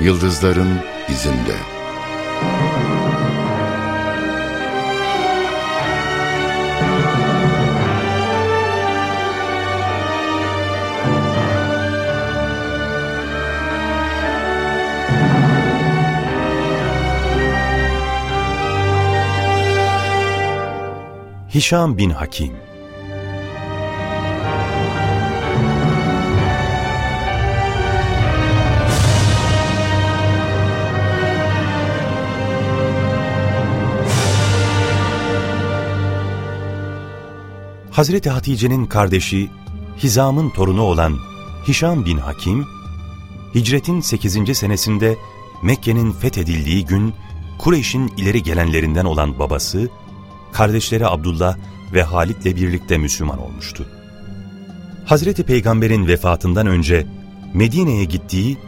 Yıldızların izinde. Hişam bin Hakim Hazreti Hatice'nin kardeşi Hizam'ın torunu olan Hişam bin Hakim, hicretin 8. senesinde Mekke'nin fethedildiği gün Kureyş'in ileri gelenlerinden olan babası, kardeşleri Abdullah ve Halit'le birlikte Müslüman olmuştu. Hazreti Peygamber'in vefatından önce Medine'ye gittiği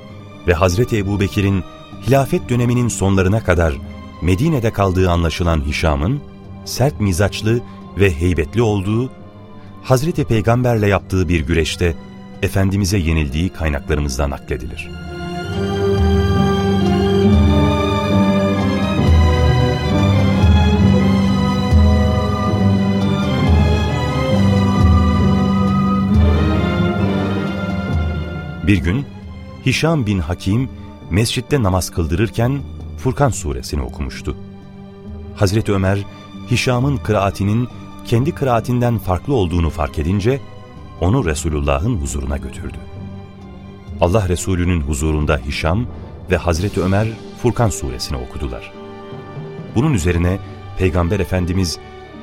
ve Hazreti Ebubekir'in hilafet döneminin sonlarına kadar Medine'de kaldığı anlaşılan Hişam'ın sert mizaçlı ve heybetli olduğu, Hazreti Peygamberle yaptığı bir güreşte Efendimiz'e yenildiği kaynaklarımızdan nakledilir. Bir gün Hişam bin Hakim mescitte namaz kıldırırken Furkan suresini okumuştu. Hazreti Ömer, Hişam'ın kıraatinin kendi kıraatinden farklı olduğunu fark edince onu Resulullah'ın huzuruna götürdü. Allah Resulü'nün huzurunda Hişam ve Hazreti Ömer Furkan suresini okudular. Bunun üzerine Peygamber Efendimiz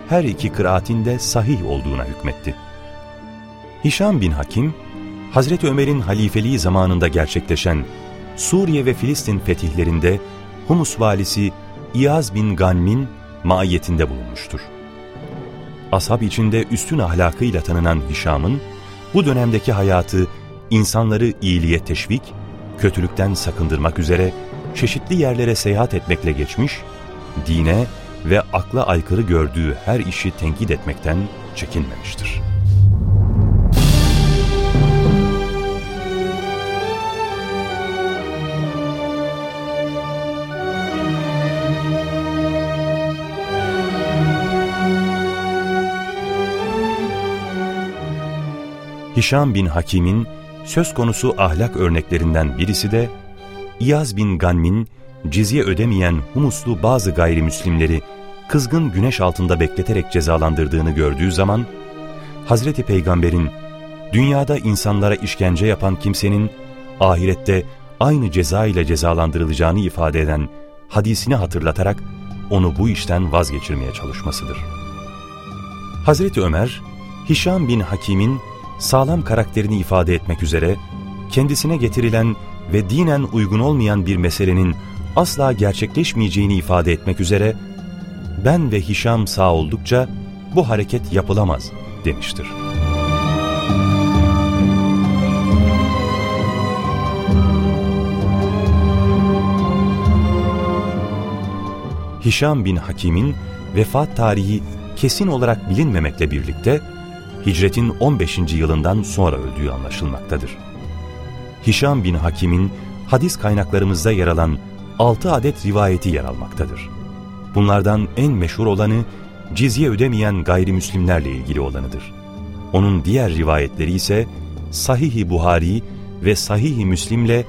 her iki kıraatinde sahih olduğuna hükmetti. Hişam bin Hakim, Hazreti Ömer'in halifeliği zamanında gerçekleşen Suriye ve Filistin fetihlerinde Humus valisi İyaz bin Ganmin maiyetinde bulunmuştur. Ashab içinde üstün ahlakıyla tanınan Hişam'ın bu dönemdeki hayatı insanları iyiliğe teşvik, kötülükten sakındırmak üzere çeşitli yerlere seyahat etmekle geçmiş, dine ve akla aykırı gördüğü her işi tenkit etmekten çekinmemiştir. Hişam bin Hakim'in söz konusu ahlak örneklerinden birisi de İyaz bin Ganmin, cizye ödemeyen Humuslu bazı gayrimüslimleri kızgın güneş altında bekleterek cezalandırdığını gördüğü zaman, Hazreti Peygamber'in dünyada insanlara işkence yapan kimsenin ahirette aynı ceza ile cezalandırılacağını ifade eden hadisini hatırlatarak onu bu işten vazgeçirmeye çalışmasıdır. Hazreti Ömer, Hişam bin Hakim'in sağlam karakterini ifade etmek üzere kendisine getirilen ve dinen uygun olmayan bir meselenin asla gerçekleşmeyeceğini ifade etmek üzere ben ve Hişam sağ oldukça bu hareket yapılamaz demiştir. Hişam bin Hakim'in vefat tarihi kesin olarak bilinmemekle birlikte hicretin 15. yılından sonra öldüğü anlaşılmaktadır. Hişam bin Hakim'in hadis kaynaklarımızda yer alan 6 adet rivayeti yer almaktadır. Bunlardan en meşhur olanı cizye ödemeyen gayrimüslimlerle ilgili olanıdır. Onun diğer rivayetleri ise Sahih-i Buhari ve Sahih-i Müslim'le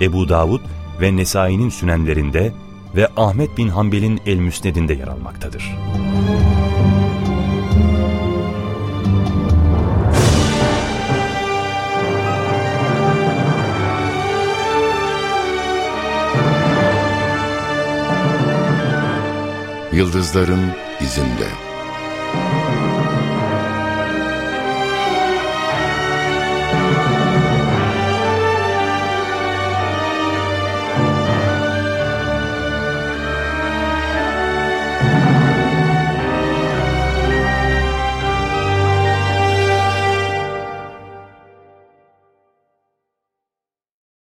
Ebu Davud ve Nesai'nin sünenlerinde ve Ahmet bin Hanbel'in El-Müsned'inde yer almaktadır. Yıldızların izinde.